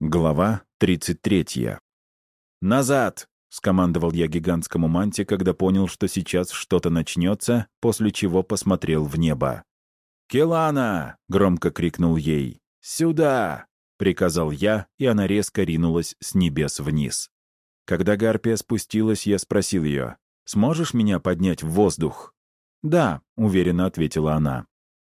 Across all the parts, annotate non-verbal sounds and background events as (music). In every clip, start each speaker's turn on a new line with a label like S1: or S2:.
S1: Глава 33. «Назад!» — скомандовал я гигантскому манте, когда понял, что сейчас что-то начнется, после чего посмотрел в небо. «Келана!» — громко крикнул ей. «Сюда!» — приказал я, и она резко ринулась с небес вниз. Когда Гарпия спустилась, я спросил ее, «Сможешь меня поднять в воздух?» «Да», — уверенно ответила она.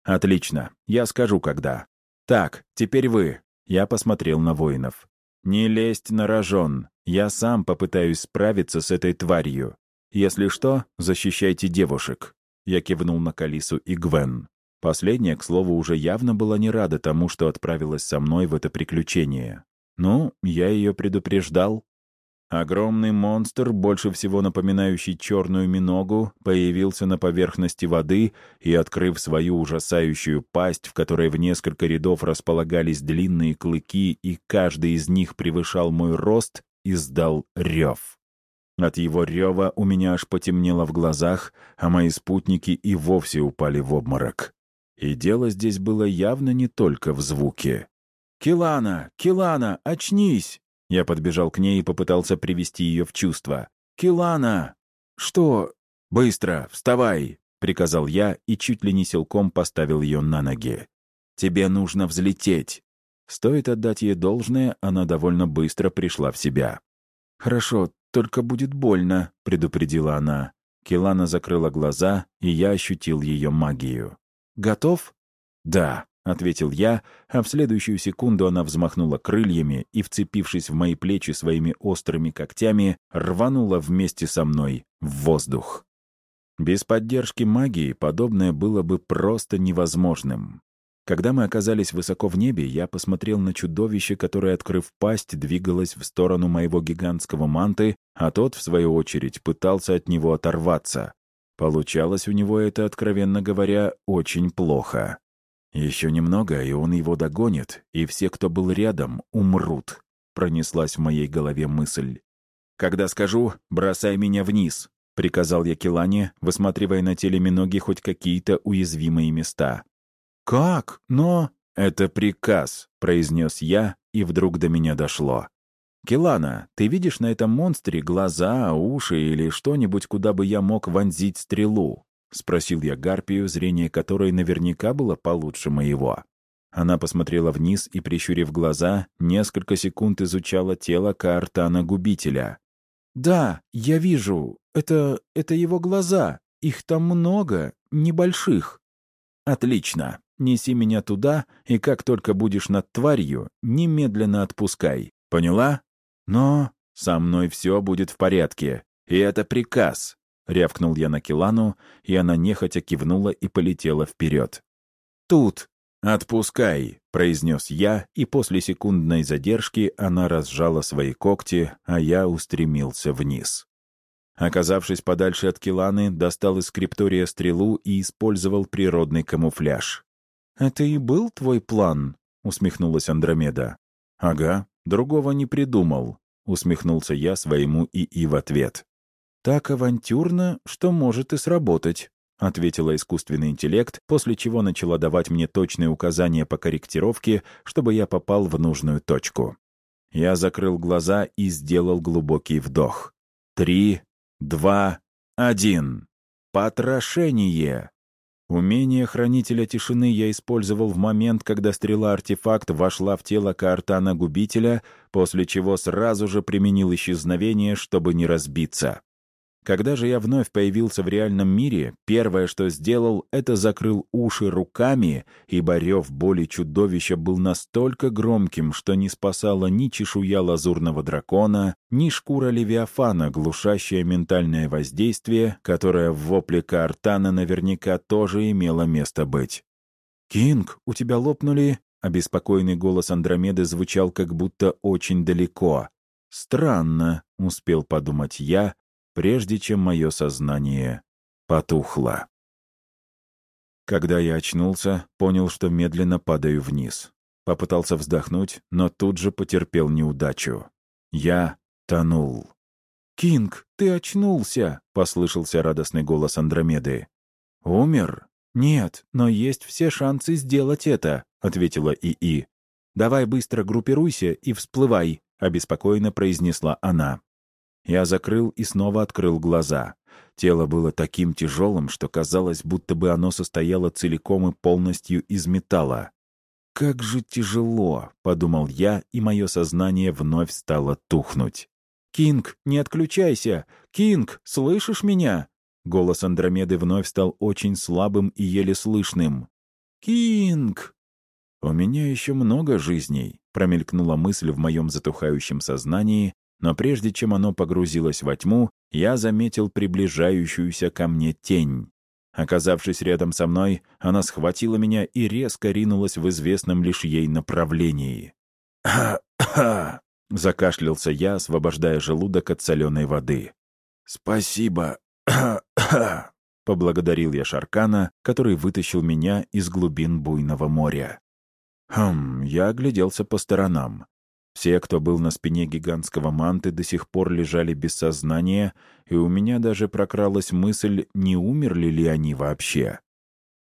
S1: «Отлично, я скажу, когда. Так, теперь вы, я посмотрел на воинов. «Не лезть на рожон. Я сам попытаюсь справиться с этой тварью. Если что, защищайте девушек». Я кивнул на Калису и Гвен. Последняя, к слову, уже явно была не рада тому, что отправилась со мной в это приключение. Ну, я ее предупреждал. Огромный монстр, больше всего напоминающий черную миногу, появился на поверхности воды и, открыв свою ужасающую пасть, в которой в несколько рядов располагались длинные клыки, и каждый из них превышал мой рост, издал рев. От его рева у меня аж потемнело в глазах, а мои спутники и вовсе упали в обморок. И дело здесь было явно не только в звуке. «Килана! Килана! Очнись!» Я подбежал к ней и попытался привести ее в чувство. «Килана!» «Что?» «Быстро, вставай!» — приказал я и чуть ли не силком поставил ее на ноги. «Тебе нужно взлететь!» Стоит отдать ей должное, она довольно быстро пришла в себя. «Хорошо, только будет больно», — предупредила она. Килана закрыла глаза, и я ощутил ее магию. «Готов?» «Да», — ответил я, а в следующую секунду она взмахнула крыльями и, вцепившись в мои плечи своими острыми когтями, рванула вместе со мной в воздух. Без поддержки магии подобное было бы просто невозможным. Когда мы оказались высоко в небе, я посмотрел на чудовище, которое, открыв пасть, двигалось в сторону моего гигантского манты, а тот, в свою очередь, пытался от него оторваться. Получалось у него это, откровенно говоря, очень плохо. «Еще немного, и он его догонит, и все, кто был рядом, умрут», — пронеслась в моей голове мысль. «Когда скажу, бросай меня вниз», — приказал я Келане, высматривая на теле Миноги хоть какие-то уязвимые места. «Как? Но...» «Это приказ», — произнес я, и вдруг до меня дошло. «Келана, ты видишь на этом монстре глаза, уши или что-нибудь, куда бы я мог вонзить стрелу?» — спросил я Гарпию, зрение которой наверняка было получше моего. Она посмотрела вниз и, прищурив глаза, несколько секунд изучала тело Каартана-губителя. «Да, я вижу. Это... это его глаза. Их там много, небольших». «Отлично. Неси меня туда, и как только будешь над тварью, немедленно отпускай. Поняла? Но со мной все будет в порядке. И это приказ. — рявкнул я на Килану, и она нехотя кивнула и полетела вперед. «Тут! Отпускай!» — произнес я, и после секундной задержки она разжала свои когти, а я устремился вниз. Оказавшись подальше от Киланы, достал из скриптория стрелу и использовал природный камуфляж. «Это и был твой план?» — усмехнулась Андромеда. «Ага, другого не придумал», — усмехнулся я своему ИИ в ответ. «Так авантюрно, что может и сработать», — ответила искусственный интеллект, после чего начала давать мне точные указания по корректировке, чтобы я попал в нужную точку. Я закрыл глаза и сделал глубокий вдох. Три, два, один. Потрошение! Умение хранителя тишины я использовал в момент, когда стрела-артефакт вошла в тело Каартана-губителя, после чего сразу же применил исчезновение, чтобы не разбиться. Когда же я вновь появился в реальном мире, первое, что сделал, это закрыл уши руками, ибо рев боли чудовища был настолько громким, что не спасала ни чешуя лазурного дракона, ни шкура левиафана, глушащая ментальное воздействие, которое в вопле Картана наверняка тоже имело место быть. «Кинг, у тебя лопнули...» Обеспокоенный голос Андромеды звучал как будто очень далеко. «Странно», — успел подумать я, прежде чем мое сознание потухло. Когда я очнулся, понял, что медленно падаю вниз. Попытался вздохнуть, но тут же потерпел неудачу. Я тонул. «Кинг, ты очнулся!» — послышался радостный голос Андромеды. «Умер? Нет, но есть все шансы сделать это», — ответила ИИ. давай быстро группируйся и всплывай», — обеспокоенно произнесла она. Я закрыл и снова открыл глаза. Тело было таким тяжелым, что казалось, будто бы оно состояло целиком и полностью из металла. «Как же тяжело!» — подумал я, и мое сознание вновь стало тухнуть. «Кинг, не отключайся! Кинг, слышишь меня?» Голос Андромеды вновь стал очень слабым и еле слышным. «Кинг!» «У меня еще много жизней», — промелькнула мысль в моем затухающем сознании, но прежде чем оно погрузилось во тьму, я заметил приближающуюся ко мне тень. Оказавшись рядом со мной, она схватила меня и резко ринулась в известном лишь ей направлении. «Ха-ха!» (coughs) — закашлялся я, освобождая желудок от соленой воды. «Спасибо!» (coughs) — поблагодарил я Шаркана, который вытащил меня из глубин буйного моря. Хм, я огляделся по сторонам. Все, кто был на спине гигантского манты, до сих пор лежали без сознания, и у меня даже прокралась мысль, не умерли ли они вообще.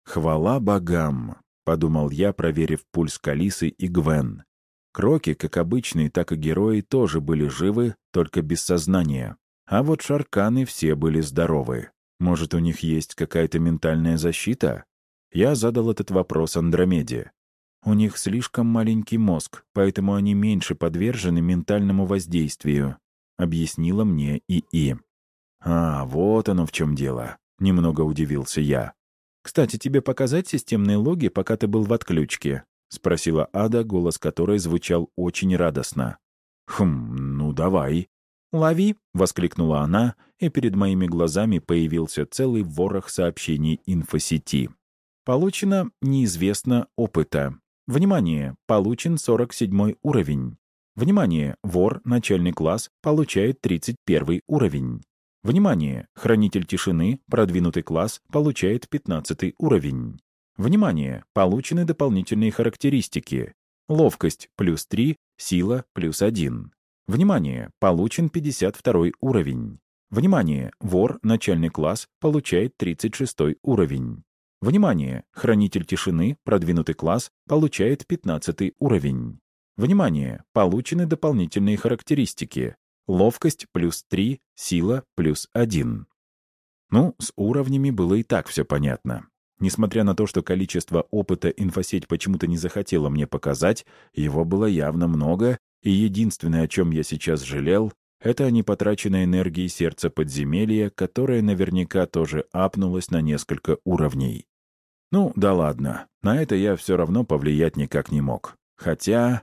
S1: «Хвала богам!» — подумал я, проверив пульс Калисы и Гвен. Кроки, как обычные, так и герои, тоже были живы, только без сознания. А вот шарканы все были здоровы. Может, у них есть какая-то ментальная защита? Я задал этот вопрос Андромеде. У них слишком маленький мозг, поэтому они меньше подвержены ментальному воздействию», — объяснила мне ИИ. «А, вот оно в чем дело», — немного удивился я. «Кстати, тебе показать системные логи, пока ты был в отключке?» — спросила Ада, голос которой звучал очень радостно. «Хм, ну давай». «Лови!» — воскликнула она, и перед моими глазами появился целый ворох сообщений инфосети. Получено неизвестно опыта. Внимание! Получен 47 уровень. Внимание! Вор, начальный класс, получает 31 уровень. Внимание! Хранитель тишины, продвинутый класс, получает 15 уровень. Внимание! Получены дополнительные характеристики. Ловкость плюс 3, сила плюс 1. Внимание! Получен 52 уровень. Внимание! Вор, начальный класс, получает 36 уровень. Внимание! Хранитель тишины, продвинутый класс, получает 15 уровень. Внимание! Получены дополнительные характеристики. Ловкость плюс 3, сила плюс 1. Ну, с уровнями было и так все понятно. Несмотря на то, что количество опыта инфосеть почему-то не захотела мне показать, его было явно много, и единственное, о чем я сейчас жалел, это о непотраченной энергии сердца подземелья, которая наверняка тоже апнулась на несколько уровней. Ну, да ладно, на это я все равно повлиять никак не мог. Хотя...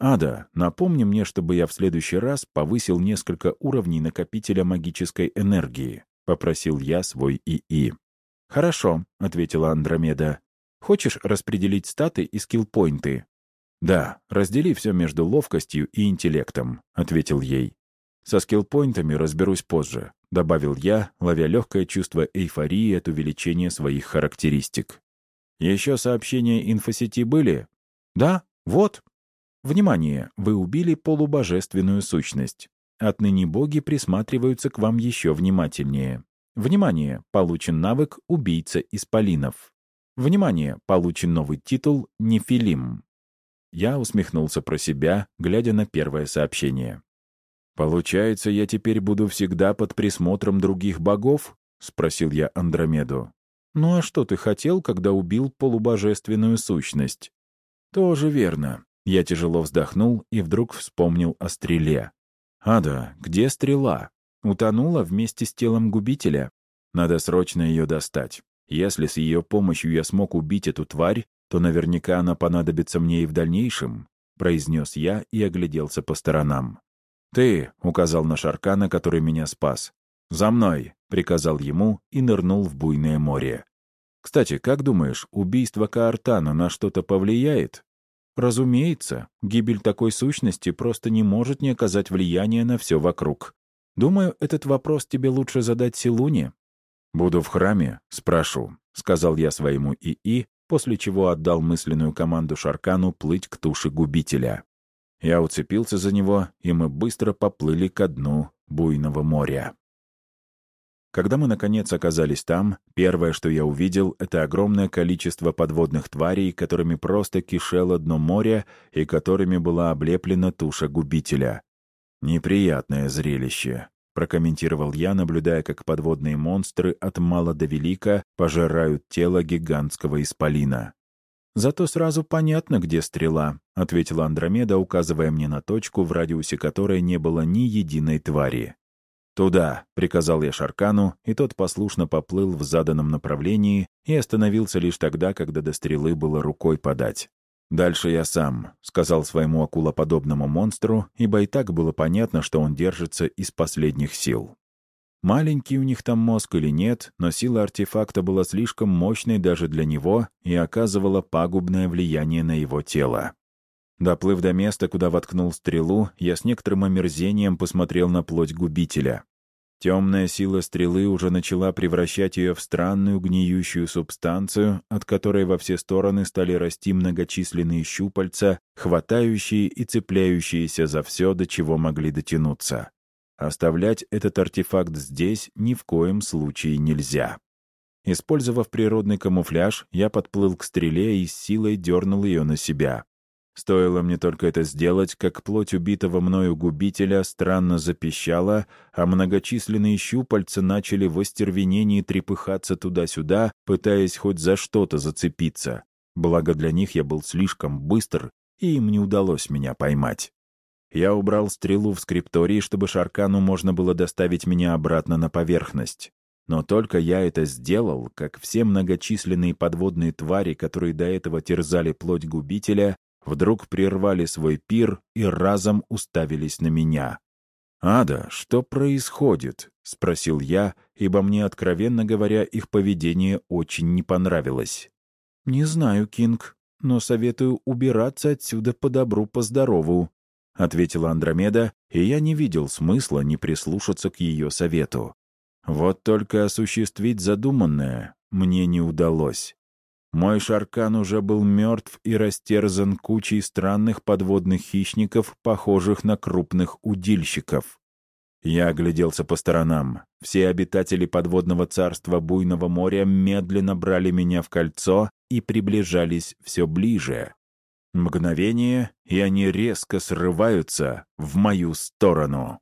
S1: Ада, напомни мне, чтобы я в следующий раз повысил несколько уровней накопителя магической энергии, попросил я свой ИИ. «Хорошо», — ответила Андромеда. «Хочешь распределить статы и скиллпоинты?» «Да, раздели все между ловкостью и интеллектом», — ответил ей. «Со скиллпоинтами разберусь позже», — добавил я, ловя легкое чувство эйфории от увеличения своих характеристик. «Еще сообщения инфосети были?» «Да, вот». «Внимание! Вы убили полубожественную сущность. Отныне боги присматриваются к вам еще внимательнее. Внимание! Получен навык «Убийца исполинов». Внимание! Получен новый титул «Нефилим». Я усмехнулся про себя, глядя на первое сообщение. «Получается, я теперь буду всегда под присмотром других богов?» — спросил я Андромеду. «Ну а что ты хотел, когда убил полубожественную сущность?» «Тоже верно». Я тяжело вздохнул и вдруг вспомнил о стреле. «Ада, где стрела?» Утонула вместе с телом губителя. Надо срочно ее достать. Если с ее помощью я смог убить эту тварь, то наверняка она понадобится мне и в дальнейшем», — произнес я и огляделся по сторонам. «Ты», — указал на Шаркана, который меня спас. «За мной», — приказал ему и нырнул в буйное море. «Кстати, как думаешь, убийство Каартана на что-то повлияет?» «Разумеется, гибель такой сущности просто не может не оказать влияния на все вокруг. Думаю, этот вопрос тебе лучше задать Силуне». «Буду в храме, спрошу», — сказал я своему ИИ, после чего отдал мысленную команду Шаркану плыть к туше губителя. Я уцепился за него, и мы быстро поплыли ко дну буйного моря. Когда мы, наконец, оказались там, первое, что я увидел, это огромное количество подводных тварей, которыми просто кишело дно моря и которыми была облеплена туша губителя. «Неприятное зрелище», — прокомментировал я, наблюдая, как подводные монстры от мала до велика пожирают тело гигантского исполина. «Зато сразу понятно, где стрела», — ответила Андромеда, указывая мне на точку, в радиусе которой не было ни единой твари. «Туда», — приказал я Шаркану, и тот послушно поплыл в заданном направлении и остановился лишь тогда, когда до стрелы было рукой подать. «Дальше я сам», — сказал своему акулоподобному монстру, ибо и так было понятно, что он держится из последних сил. Маленький у них там мозг или нет, но сила артефакта была слишком мощной даже для него и оказывала пагубное влияние на его тело. Доплыв до места, куда воткнул стрелу, я с некоторым омерзением посмотрел на плоть губителя. Темная сила стрелы уже начала превращать ее в странную гниющую субстанцию, от которой во все стороны стали расти многочисленные щупальца, хватающие и цепляющиеся за все, до чего могли дотянуться. Оставлять этот артефакт здесь ни в коем случае нельзя. Использовав природный камуфляж, я подплыл к стреле и с силой дернул ее на себя. Стоило мне только это сделать, как плоть убитого мною губителя странно запищала, а многочисленные щупальца начали в остервенении трепыхаться туда-сюда, пытаясь хоть за что-то зацепиться. Благо для них я был слишком быстр, и им не удалось меня поймать. Я убрал стрелу в скриптории, чтобы Шаркану можно было доставить меня обратно на поверхность. Но только я это сделал, как все многочисленные подводные твари, которые до этого терзали плоть губителя, вдруг прервали свой пир и разом уставились на меня. «Ада, что происходит?» — спросил я, ибо мне, откровенно говоря, их поведение очень не понравилось. «Не знаю, Кинг, но советую убираться отсюда по добру, по здорову», — ответила Андромеда, и я не видел смысла не прислушаться к ее совету. Вот только осуществить задуманное мне не удалось. Мой шаркан уже был мертв и растерзан кучей странных подводных хищников, похожих на крупных удильщиков. Я огляделся по сторонам. Все обитатели подводного царства буйного моря медленно брали меня в кольцо и приближались все ближе. Мгновение, и они резко срываются в мою сторону.